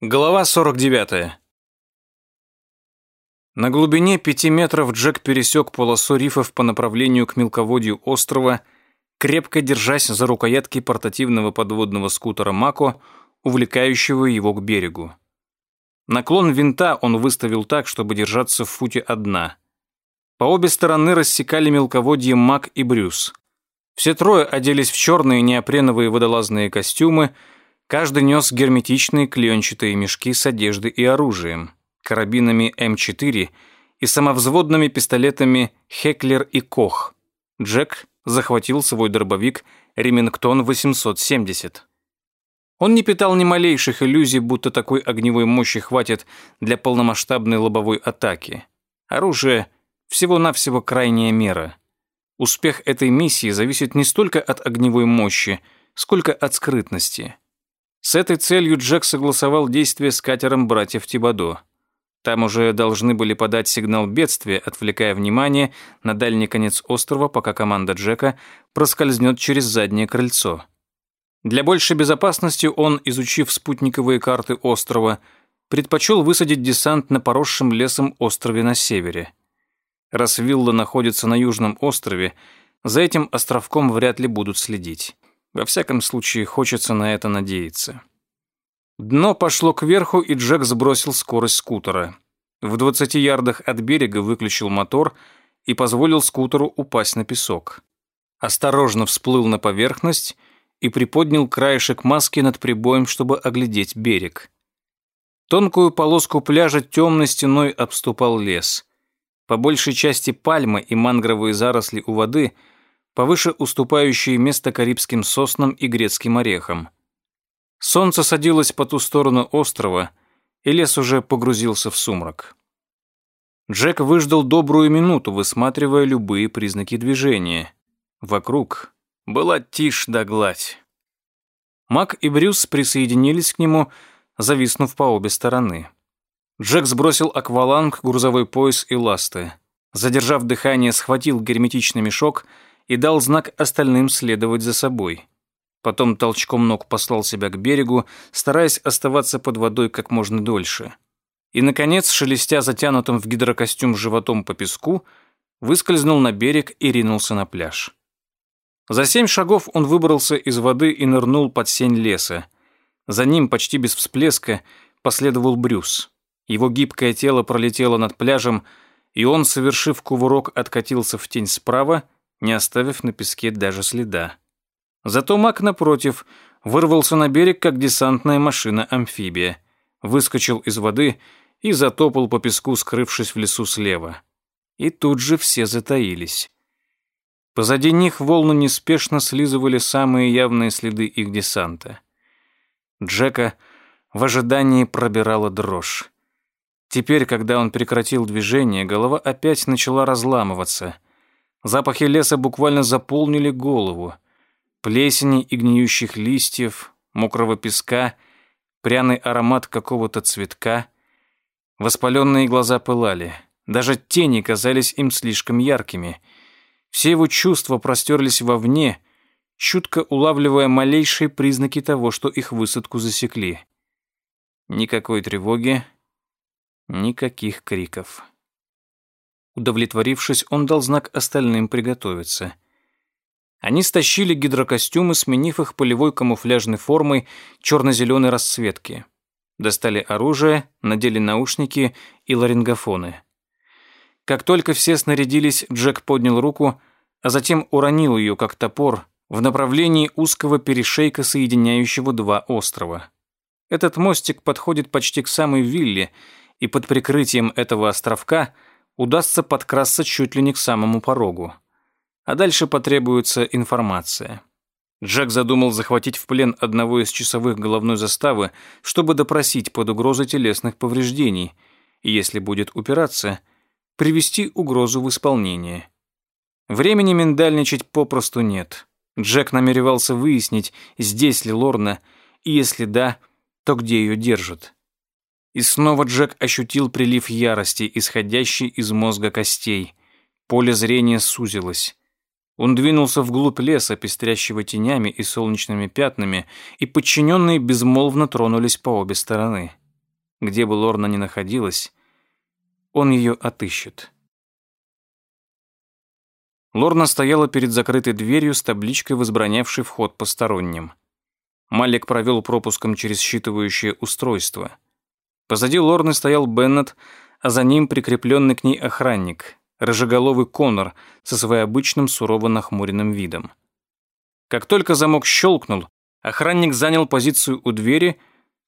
Глава 49. На глубине пяти метров Джек пересек полосу рифов по направлению к мелководью острова, крепко держась за рукоятки портативного подводного скутера Мако, увлекающего его к берегу. Наклон винта он выставил так, чтобы держаться в футе одна. По обе стороны рассекали мелководье Мак и Брюс. Все трое оделись в черные неопреновые водолазные костюмы, каждый нес герметичные клеенчатые мешки с одеждой и оружием, карабинами М4 и самовзводными пистолетами Хеклер и Кох. Джек захватил свой дробовик Ремингтон 870. Он не питал ни малейших иллюзий, будто такой огневой мощи хватит для полномасштабной лобовой атаки. Оружие всего-навсего крайняя мера. Успех этой миссии зависит не столько от огневой мощи, сколько от скрытности. С этой целью Джек согласовал действия с катером братьев Тибадо. Там уже должны были подать сигнал бедствия, отвлекая внимание на дальний конец острова, пока команда Джека проскользнет через заднее крыльцо. Для большей безопасности он, изучив спутниковые карты острова, предпочел высадить десант на поросшем лесом острове на севере. Раз вилла находится на южном острове, за этим островком вряд ли будут следить. Во всяком случае, хочется на это надеяться. Дно пошло кверху, и Джек сбросил скорость скутера. В 20 ярдах от берега выключил мотор и позволил скутеру упасть на песок. Осторожно всплыл на поверхность и приподнял краешек маски над прибоем, чтобы оглядеть берег. Тонкую полоску пляжа темной стеной обступал лес. По большей части пальмы и мангровые заросли у воды, повыше уступающие место карибским соснам и грецким орехам. Солнце садилось по ту сторону острова, и лес уже погрузился в сумрак. Джек выждал добрую минуту, высматривая любые признаки движения. Вокруг была тишь да гладь. Мак и Брюс присоединились к нему, зависнув по обе стороны. Джек сбросил акваланг, грузовой пояс и ласты. Задержав дыхание, схватил герметичный мешок и дал знак остальным следовать за собой. Потом толчком ног послал себя к берегу, стараясь оставаться под водой как можно дольше. И, наконец, шелестя затянутым в гидрокостюм животом по песку, выскользнул на берег и ринулся на пляж. За семь шагов он выбрался из воды и нырнул под сень леса. За ним, почти без всплеска, последовал Брюс. Его гибкое тело пролетело над пляжем, и он, совершив кувырок, откатился в тень справа, не оставив на песке даже следа. Зато Мак, напротив, вырвался на берег, как десантная машина-амфибия, выскочил из воды и затопал по песку, скрывшись в лесу слева. И тут же все затаились. Позади них волны неспешно слизывали самые явные следы их десанта. Джека в ожидании пробирала дрожь. Теперь, когда он прекратил движение, голова опять начала разламываться. Запахи леса буквально заполнили голову. Плесени и гниющих листьев, мокрого песка, пряный аромат какого-то цветка. Воспаленные глаза пылали. Даже тени казались им слишком яркими — все его чувства простерлись вовне, чутко улавливая малейшие признаки того, что их высадку засекли. Никакой тревоги, никаких криков. Удовлетворившись, он дал знак остальным приготовиться. Они стащили гидрокостюмы, сменив их полевой камуфляжной формой черно-зеленой расцветки. Достали оружие, надели наушники и ларингофоны. Как только все снарядились, Джек поднял руку, а затем уронил ее, как топор, в направлении узкого перешейка, соединяющего два острова. Этот мостик подходит почти к самой вилле, и под прикрытием этого островка удастся подкрасться чуть ли не к самому порогу. А дальше потребуется информация. Джек задумал захватить в плен одного из часовых головной заставы, чтобы допросить под угрозой телесных повреждений, и если будет упираться – привести угрозу в исполнение. Времени миндальничать попросту нет. Джек намеревался выяснить, здесь ли Лорна, и если да, то где ее держат. И снова Джек ощутил прилив ярости, исходящий из мозга костей. Поле зрения сузилось. Он двинулся вглубь леса, пестрящего тенями и солнечными пятнами, и подчиненные безмолвно тронулись по обе стороны. где бы Лорна ни находилась, он ее отыщет. Лорна стояла перед закрытой дверью с табличкой, возбранявшей вход посторонним. Малик провел пропуском через считывающее устройство. Позади Лорны стоял Беннет, а за ним прикрепленный к ней охранник, рыжеголовый Конор со своим обычным сурово нахмуренным видом. Как только замок щелкнул, охранник занял позицию у двери,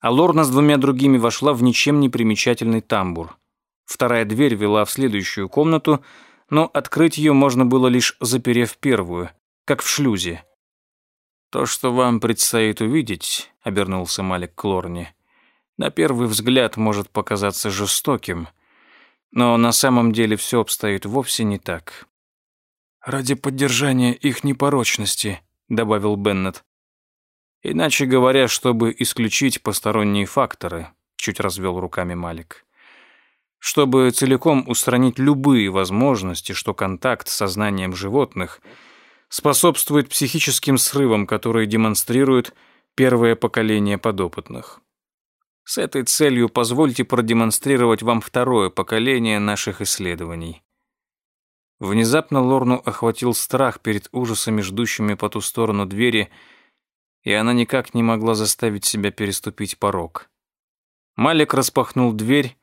а Лорна с двумя другими вошла в ничем не примечательный тамбур. Вторая дверь вела в следующую комнату, но открыть ее можно было лишь заперев первую, как в шлюзе. «То, что вам предстоит увидеть», — обернулся Малик к Лорне, «на первый взгляд может показаться жестоким, но на самом деле все обстоит вовсе не так». «Ради поддержания их непорочности», — добавил Беннет. «Иначе говоря, чтобы исключить посторонние факторы», — чуть развел руками Малик чтобы целиком устранить любые возможности, что контакт с сознанием животных способствует психическим срывам, которые демонстрирует первое поколение подопытных. С этой целью позвольте продемонстрировать вам второе поколение наших исследований. Внезапно Лорну охватил страх перед ужасами, ждущими по ту сторону двери, и она никак не могла заставить себя переступить порог. Малик распахнул дверь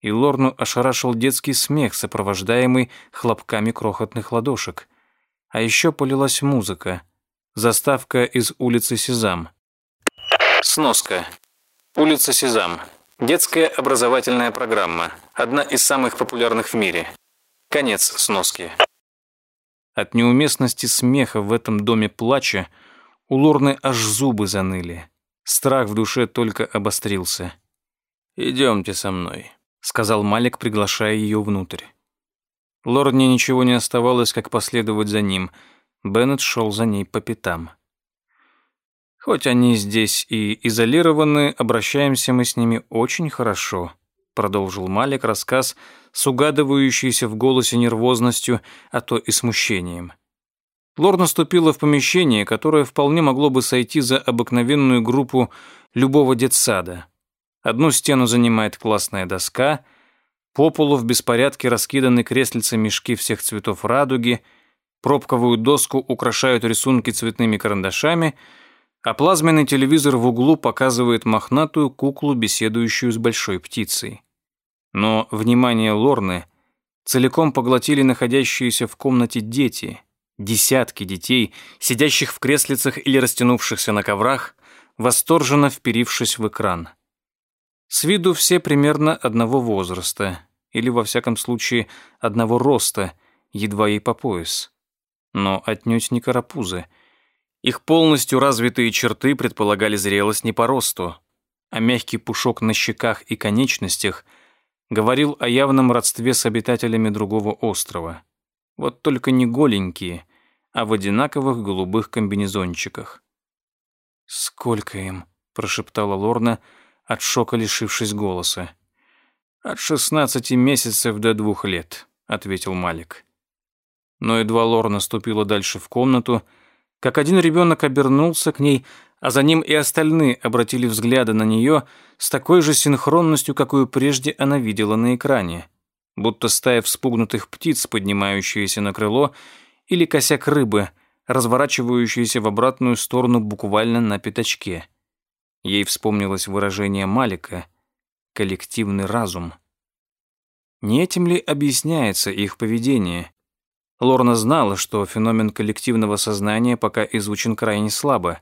и Лорну ошарашил детский смех, сопровождаемый хлопками крохотных ладошек. А еще полилась музыка. Заставка из улицы Сезам. Сноска. Улица Сезам. Детская образовательная программа. Одна из самых популярных в мире. Конец сноски. От неуместности смеха в этом доме плача у Лорны аж зубы заныли. Страх в душе только обострился. «Идемте со мной», сказал Малик, приглашая ее внутрь. Лорне ничего не оставалось, как последовать за ним. Беннет шел за ней по пятам. Хоть они здесь и изолированы, обращаемся мы с ними очень хорошо, продолжил Малик рассказ с угадывающейся в голосе нервозностью, а то и смущением. Лор наступила в помещение, которое вполне могло бы сойти за обыкновенную группу любого детсада. Одну стену занимает классная доска, по полу в беспорядке раскиданы креслица мешки всех цветов радуги, пробковую доску украшают рисунки цветными карандашами, а плазменный телевизор в углу показывает мохнатую куклу, беседующую с большой птицей. Но внимание Лорны целиком поглотили находящиеся в комнате дети, десятки детей, сидящих в креслицах или растянувшихся на коврах, восторженно вперившись в экран. С виду все примерно одного возраста, или, во всяком случае, одного роста, едва ей по пояс. Но отнюдь не карапузы. Их полностью развитые черты предполагали зрелость не по росту, а мягкий пушок на щеках и конечностях говорил о явном родстве с обитателями другого острова. Вот только не голенькие, а в одинаковых голубых комбинезончиках. «Сколько им?» – прошептала Лорна – от шока лишившись голоса. «От шестнадцати месяцев до двух лет», — ответил Малик. Но едва Лор наступила дальше в комнату, как один ребенок обернулся к ней, а за ним и остальные обратили взгляды на нее с такой же синхронностью, какую прежде она видела на экране. Будто стая вспугнутых птиц, поднимающаяся на крыло, или косяк рыбы, разворачивающаяся в обратную сторону буквально на пятачке. Ей вспомнилось выражение Малика «коллективный разум». Не этим ли объясняется их поведение? Лорна знала, что феномен коллективного сознания пока изучен крайне слабо.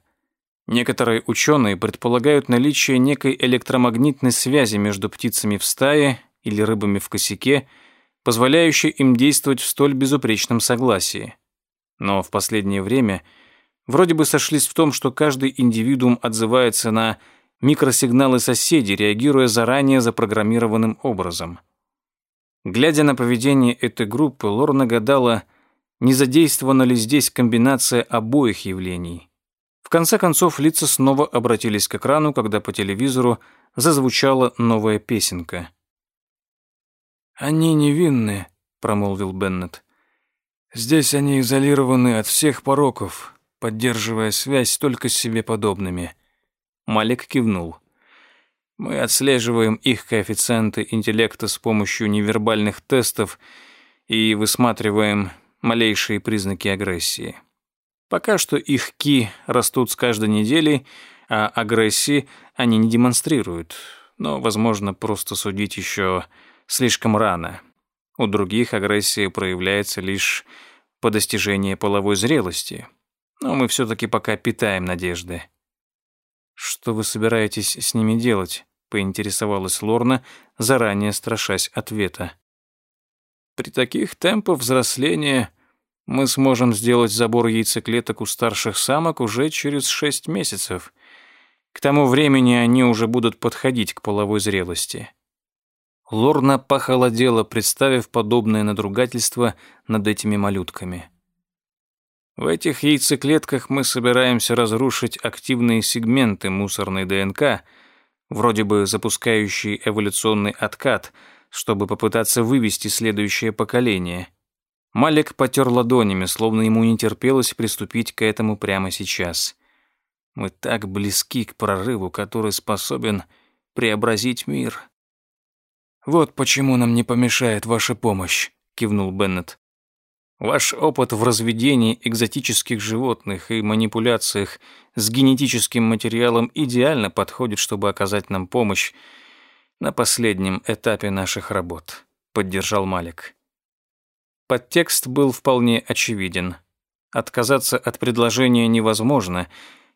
Некоторые ученые предполагают наличие некой электромагнитной связи между птицами в стае или рыбами в косяке, позволяющей им действовать в столь безупречном согласии. Но в последнее время – вроде бы сошлись в том, что каждый индивидуум отзывается на микросигналы соседей, реагируя заранее запрограммированным образом. Глядя на поведение этой группы, Лорна гадала, не задействована ли здесь комбинация обоих явлений. В конце концов, лица снова обратились к экрану, когда по телевизору зазвучала новая песенка. «Они невинны», — промолвил Беннет. «Здесь они изолированы от всех пороков, поддерживая связь только с себе подобными. Малик кивнул. Мы отслеживаем их коэффициенты интеллекта с помощью невербальных тестов и высматриваем малейшие признаки агрессии. Пока что их ки растут с каждой неделей, а агрессии они не демонстрируют. Но, возможно, просто судить еще слишком рано. У других агрессия проявляется лишь по достижении половой зрелости. Но мы все-таки пока питаем надежды. Что вы собираетесь с ними делать? Поинтересовалась Лорна, заранее страшась ответа. При таких темпах взросления мы сможем сделать забор яйцеклеток у старших самок уже через шесть месяцев. К тому времени они уже будут подходить к половой зрелости. Лорна похолодела, представив подобное надругательство над этими малютками. В этих яйцеклетках мы собираемся разрушить активные сегменты мусорной ДНК — вроде бы запускающий эволюционный откат, чтобы попытаться вывести следующее поколение. Малик потер ладонями, словно ему не терпелось приступить к этому прямо сейчас. Мы так близки к прорыву, который способен преобразить мир. «Вот почему нам не помешает ваша помощь», — кивнул Беннет. Ваш опыт в разведении экзотических животных и манипуляциях с генетическим материалом идеально подходит, чтобы оказать нам помощь на последнем этапе наших работ», — поддержал Малик. Подтекст был вполне очевиден. Отказаться от предложения невозможно,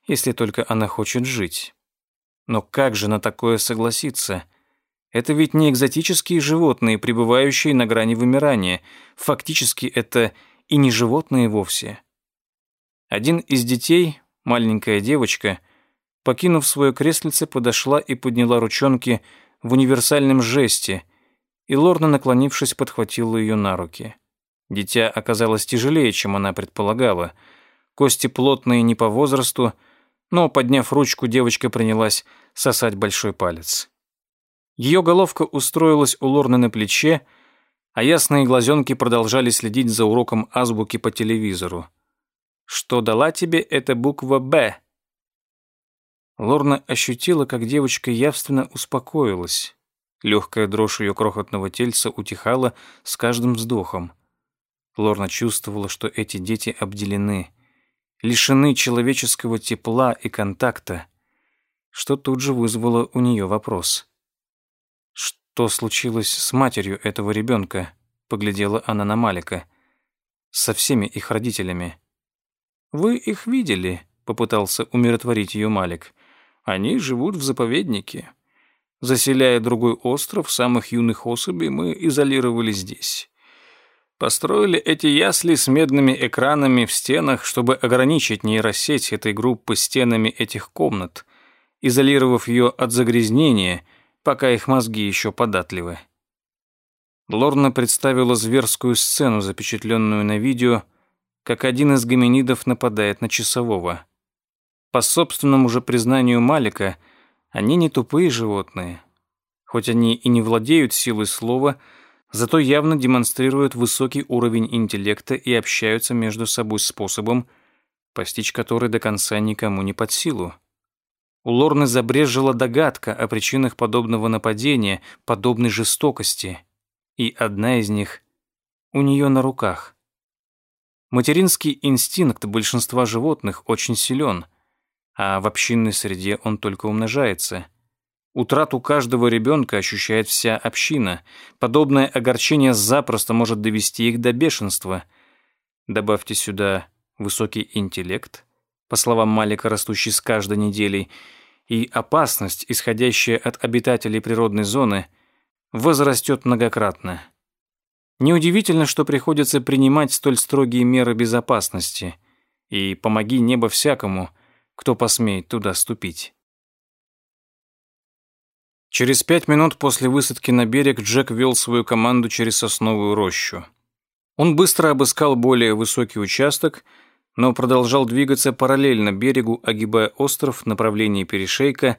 если только она хочет жить. Но как же на такое согласиться? Это ведь не экзотические животные, пребывающие на грани вымирания. Фактически это и не животные вовсе. Один из детей, маленькая девочка, покинув свое креслице, подошла и подняла ручонки в универсальном жесте, и Лорна, наклонившись, подхватила ее на руки. Дитя оказалось тяжелее, чем она предполагала. Кости плотные не по возрасту, но, подняв ручку, девочка принялась сосать большой палец. Ее головка устроилась у Лорны на плече, а ясные глазенки продолжали следить за уроком азбуки по телевизору. «Что дала тебе эта буква «Б»?» Лорна ощутила, как девочка явственно успокоилась. Легкая дрожь ее крохотного тельца утихала с каждым вздохом. Лорна чувствовала, что эти дети обделены, лишены человеческого тепла и контакта, что тут же вызвало у нее вопрос. «Что случилось с матерью этого ребенка?» — поглядела она на Малика. «Со всеми их родителями». «Вы их видели?» — попытался умиротворить ее Малик. «Они живут в заповеднике. Заселяя другой остров, самых юных особей мы изолировали здесь. Построили эти ясли с медными экранами в стенах, чтобы ограничить нейросеть этой группы стенами этих комнат, изолировав ее от загрязнения — пока их мозги еще податливы. Лорна представила зверскую сцену, запечатленную на видео, как один из гоминидов нападает на часового. По собственному же признанию Малика, они не тупые животные. Хоть они и не владеют силой слова, зато явно демонстрируют высокий уровень интеллекта и общаются между собой способом, постичь который до конца никому не под силу. У Лорны забрежила догадка о причинах подобного нападения, подобной жестокости. И одна из них у нее на руках. Материнский инстинкт большинства животных очень силен, а в общинной среде он только умножается. Утрату каждого ребенка ощущает вся община. Подобное огорчение запросто может довести их до бешенства. Добавьте сюда высокий интеллект, по словам Малика, растущий с каждой неделей, и опасность, исходящая от обитателей природной зоны, возрастет многократно. Неудивительно, что приходится принимать столь строгие меры безопасности, и помоги небо всякому, кто посмеет туда ступить. Через пять минут после высадки на берег Джек вел свою команду через сосновую рощу. Он быстро обыскал более высокий участок — но продолжал двигаться параллельно берегу, огибая остров в направлении перешейка,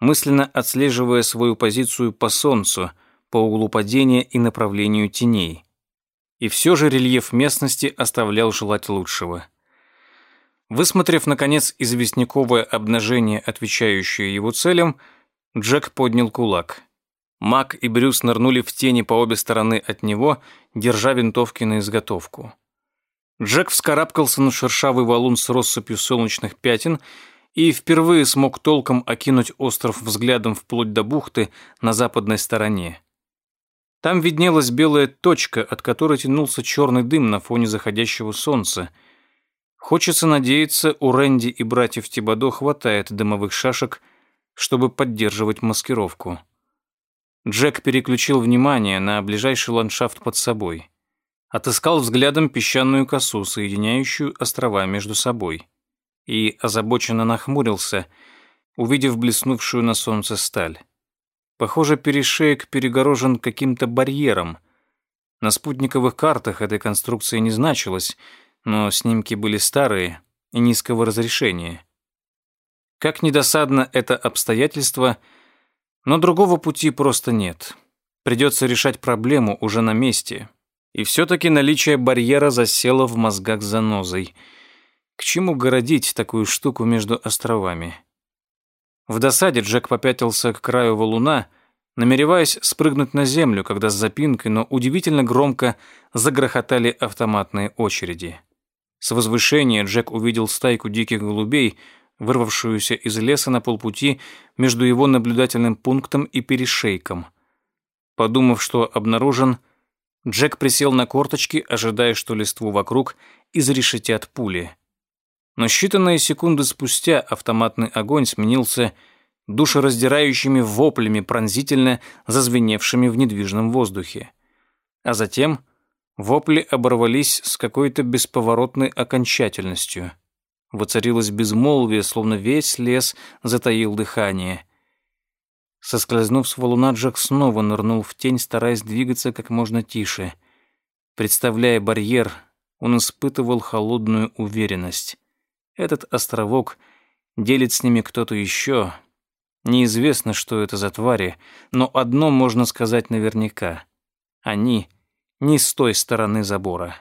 мысленно отслеживая свою позицию по солнцу, по углу падения и направлению теней. И все же рельеф местности оставлял желать лучшего. Высмотрев, наконец, известняковое обнажение, отвечающее его целям, Джек поднял кулак. Мак и Брюс нырнули в тени по обе стороны от него, держа винтовки на изготовку. Джек вскарабкался на шершавый валун с россыпью солнечных пятен и впервые смог толком окинуть остров взглядом вплоть до бухты на западной стороне. Там виднелась белая точка, от которой тянулся черный дым на фоне заходящего солнца. Хочется надеяться, у Рэнди и братьев Тибадо хватает дымовых шашек, чтобы поддерживать маскировку. Джек переключил внимание на ближайший ландшафт под собой. Отыскал взглядом песчаную косу, соединяющую острова между собой. И озабоченно нахмурился, увидев блеснувшую на солнце сталь. Похоже, перешеек перегорожен каким-то барьером. На спутниковых картах этой конструкции не значилось, но снимки были старые и низкого разрешения. Как недосадно это обстоятельство — но другого пути просто нет. Придется решать проблему уже на месте. И все-таки наличие барьера засело в мозгах занозой. К чему городить такую штуку между островами? В досаде Джек попятился к краю валуна, намереваясь спрыгнуть на землю, когда с запинкой, но удивительно громко загрохотали автоматные очереди. С возвышения Джек увидел стайку диких голубей, вырвавшуюся из леса на полпути между его наблюдательным пунктом и перешейком. Подумав, что обнаружен, Джек присел на корточки, ожидая, что листву вокруг изрешетят пули. Но считанные секунды спустя автоматный огонь сменился душераздирающими воплями, пронзительно зазвеневшими в недвижном воздухе. А затем вопли оборвались с какой-то бесповоротной окончательностью — Воцарилось безмолвие, словно весь лес затаил дыхание. Соскользнув с валуна, Джек снова нырнул в тень, стараясь двигаться как можно тише. Представляя барьер, он испытывал холодную уверенность. Этот островок делит с ними кто-то еще. Неизвестно, что это за твари, но одно можно сказать наверняка. Они не с той стороны забора.